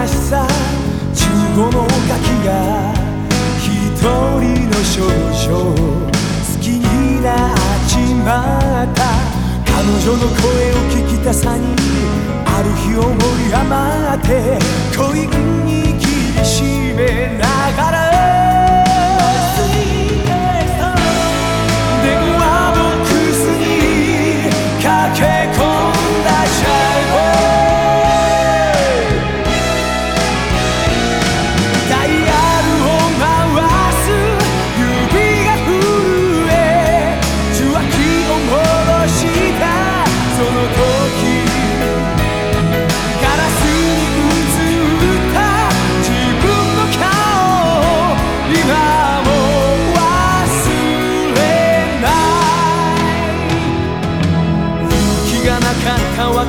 悲しさ十五のガキが一人の少女。好きになっちまった彼女の声を聞きたさにある日思い余って恋に厳しめながら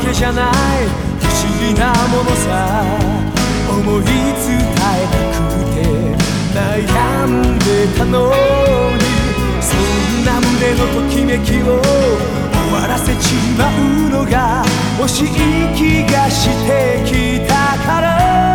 けじゃない不思議なものさ。思い伝えたくて悩んでたのに。そんな胸のときめきを終わらせちまうのが惜しい気がしてきたから。